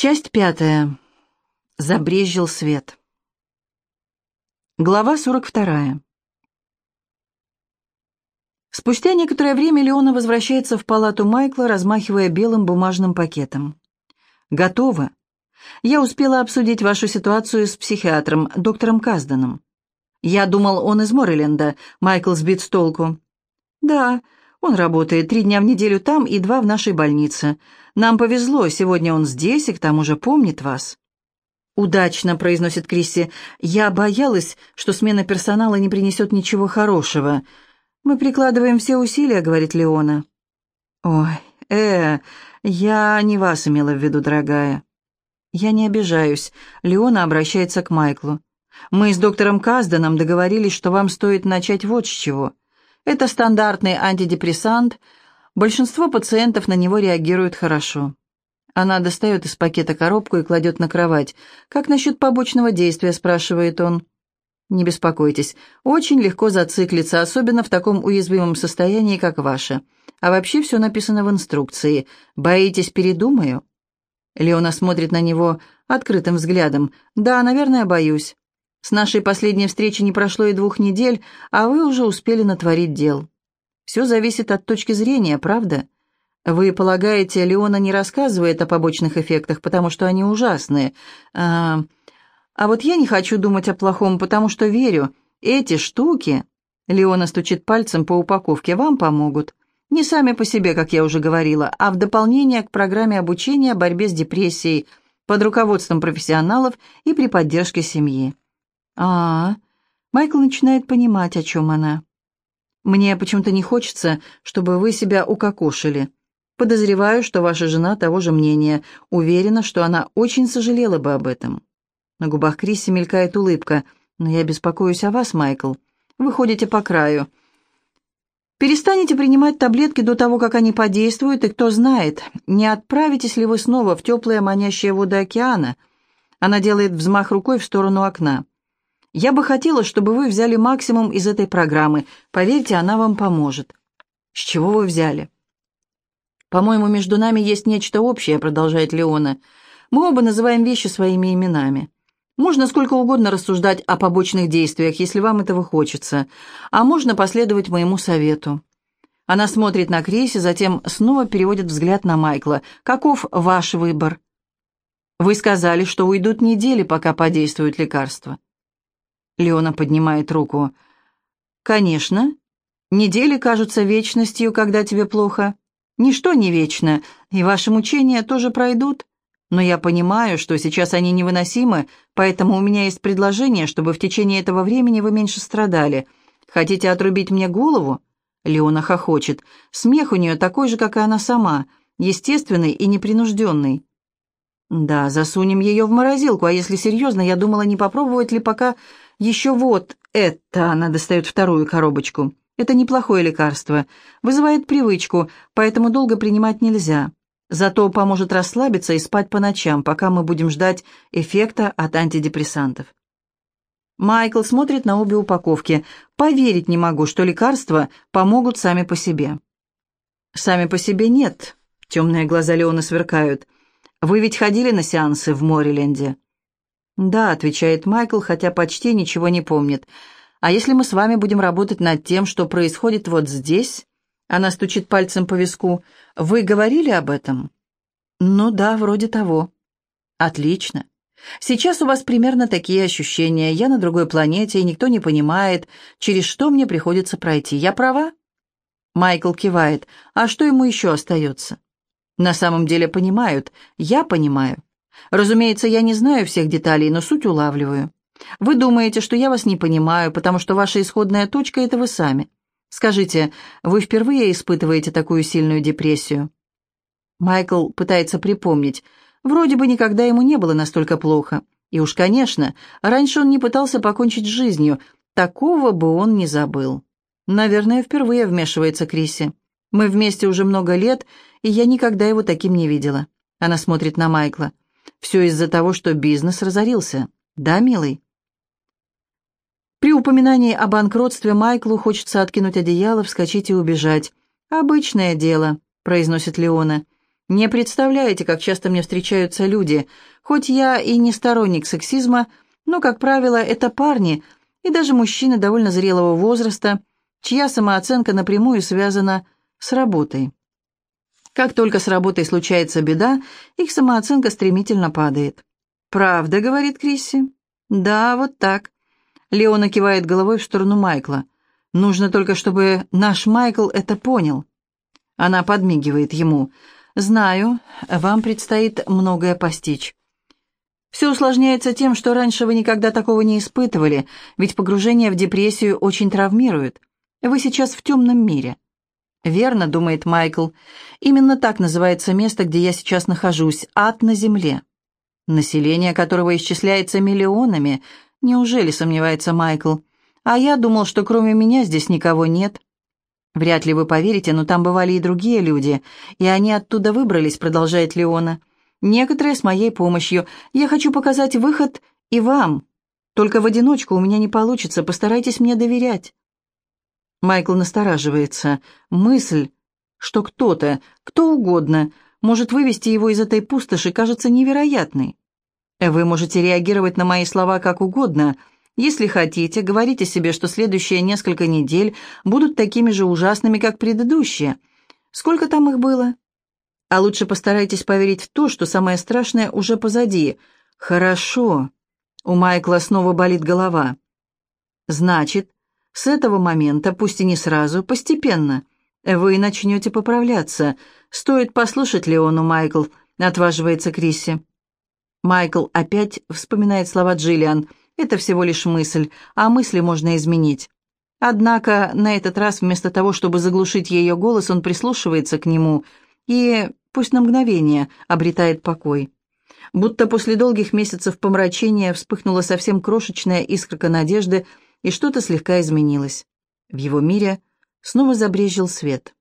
Часть пятая. Забрезжил свет. Глава сорок вторая. Спустя некоторое время Леона возвращается в палату Майкла, размахивая белым бумажным пакетом. «Готово. Я успела обсудить вашу ситуацию с психиатром, доктором Казданом. Я думал, он из Морриленда. Майкл сбит с толку. Да, он работает три дня в неделю там и два в нашей больнице. Нам повезло, сегодня он здесь и к тому же помнит вас». «Удачно», — произносит Крисси. «Я боялась, что смена персонала не принесет ничего хорошего». «Мы прикладываем все усилия», — говорит Леона. «Ой, э, я не вас имела в виду, дорогая». «Я не обижаюсь». Леона обращается к Майклу. «Мы с доктором Казданом договорились, что вам стоит начать вот с чего. Это стандартный антидепрессант. Большинство пациентов на него реагируют хорошо. Она достает из пакета коробку и кладет на кровать. «Как насчет побочного действия?» – спрашивает он. «Не беспокойтесь. Очень легко зациклиться, особенно в таком уязвимом состоянии, как ваше. А вообще все написано в инструкции. Боитесь, передумаю?» Леона смотрит на него открытым взглядом. «Да, наверное, боюсь. С нашей последней встречи не прошло и двух недель, а вы уже успели натворить дел. Все зависит от точки зрения, правда? Вы полагаете, Леона не рассказывает о побочных эффектах, потому что они ужасные. А, а вот я не хочу думать о плохом, потому что верю, эти штуки... Леона стучит пальцем по упаковке, вам помогут. Не сами по себе, как я уже говорила, а в дополнение к программе обучения борьбе с депрессией под руководством профессионалов и при поддержке семьи а, -а, Майкл начинает понимать, о чем она. «Мне почему-то не хочется, чтобы вы себя укокошили. Подозреваю, что ваша жена того же мнения. Уверена, что она очень сожалела бы об этом». На губах Криси мелькает улыбка. «Но я беспокоюсь о вас, Майкл. Вы ходите по краю. Перестанете принимать таблетки до того, как они подействуют, и кто знает, не отправитесь ли вы снова в теплые манящие воды океана». Она делает взмах рукой в сторону окна. Я бы хотела, чтобы вы взяли максимум из этой программы. Поверьте, она вам поможет». «С чего вы взяли?» «По-моему, между нами есть нечто общее», — продолжает Леона. «Мы оба называем вещи своими именами. Можно сколько угодно рассуждать о побочных действиях, если вам этого хочется, а можно последовать моему совету». Она смотрит на Криси, затем снова переводит взгляд на Майкла. «Каков ваш выбор?» «Вы сказали, что уйдут недели, пока подействуют лекарства». Леона поднимает руку. «Конечно. Недели кажутся вечностью, когда тебе плохо. Ничто не вечно, и ваши мучения тоже пройдут. Но я понимаю, что сейчас они невыносимы, поэтому у меня есть предложение, чтобы в течение этого времени вы меньше страдали. Хотите отрубить мне голову?» Леона хохочет. Смех у нее такой же, как и она сама, естественный и непринужденный. «Да, засунем ее в морозилку, а если серьезно, я думала, не попробовать ли пока еще вот это, она достает вторую коробочку. Это неплохое лекарство. Вызывает привычку, поэтому долго принимать нельзя. Зато поможет расслабиться и спать по ночам, пока мы будем ждать эффекта от антидепрессантов. Майкл смотрит на обе упаковки. Поверить не могу, что лекарства помогут сами по себе. Сами по себе нет. Темные глаза Леона сверкают. Вы ведь ходили на сеансы в Мориленде? «Да», — отвечает Майкл, хотя почти ничего не помнит. «А если мы с вами будем работать над тем, что происходит вот здесь?» Она стучит пальцем по виску. «Вы говорили об этом?» «Ну да, вроде того». «Отлично. Сейчас у вас примерно такие ощущения. Я на другой планете, и никто не понимает, через что мне приходится пройти. Я права?» Майкл кивает. «А что ему еще остается?» «На самом деле понимают. Я понимаю. Разумеется, я не знаю всех деталей, но суть улавливаю. Вы думаете, что я вас не понимаю, потому что ваша исходная точка — это вы сами. Скажите, вы впервые испытываете такую сильную депрессию?» Майкл пытается припомнить. Вроде бы никогда ему не было настолько плохо. И уж, конечно, раньше он не пытался покончить с жизнью. Такого бы он не забыл. Наверное, впервые вмешивается Криси. Мы вместе уже много лет, и я никогда его таким не видела. Она смотрит на Майкла. Все из-за того, что бизнес разорился. Да, милый?» При упоминании о банкротстве Майклу хочется откинуть одеяло, вскочить и убежать. «Обычное дело», — произносит Леона. Не представляете, как часто мне встречаются люди. Хоть я и не сторонник сексизма, но, как правило, это парни и даже мужчины довольно зрелого возраста, чья самооценка напрямую связана с работой. Как только с работой случается беда, их самооценка стремительно падает. «Правда», — говорит Крисси. «Да, вот так». Леона кивает головой в сторону Майкла. «Нужно только, чтобы наш Майкл это понял». Она подмигивает ему. «Знаю, вам предстоит многое постичь. Все усложняется тем, что раньше вы никогда такого не испытывали, ведь погружение в депрессию очень травмирует. Вы сейчас в темном мире». «Верно», — думает Майкл. «Именно так называется место, где я сейчас нахожусь, ад на земле. Население которого исчисляется миллионами. Неужели, сомневается Майкл? А я думал, что кроме меня здесь никого нет». «Вряд ли вы поверите, но там бывали и другие люди, и они оттуда выбрались», — продолжает Леона. «Некоторые с моей помощью. Я хочу показать выход и вам. Только в одиночку у меня не получится, постарайтесь мне доверять». Майкл настораживается. Мысль, что кто-то, кто угодно, может вывести его из этой пустоши, кажется невероятной. Вы можете реагировать на мои слова как угодно. Если хотите, говорите себе, что следующие несколько недель будут такими же ужасными, как предыдущие. Сколько там их было? А лучше постарайтесь поверить в то, что самое страшное уже позади. Хорошо. У Майкла снова болит голова. Значит, с этого момента, пусть и не сразу, постепенно, вы начнете поправляться. Стоит послушать Леону, Майкл, отваживается Крисси. Майкл опять вспоминает слова Джиллиан. Это всего лишь мысль, а мысли можно изменить. Однако на этот раз вместо того, чтобы заглушить ее голос, он прислушивается к нему и, пусть на мгновение, обретает покой. Будто после долгих месяцев помрачения вспыхнула совсем крошечная искорка надежды – и что-то слегка изменилось. В его мире снова забрежил свет.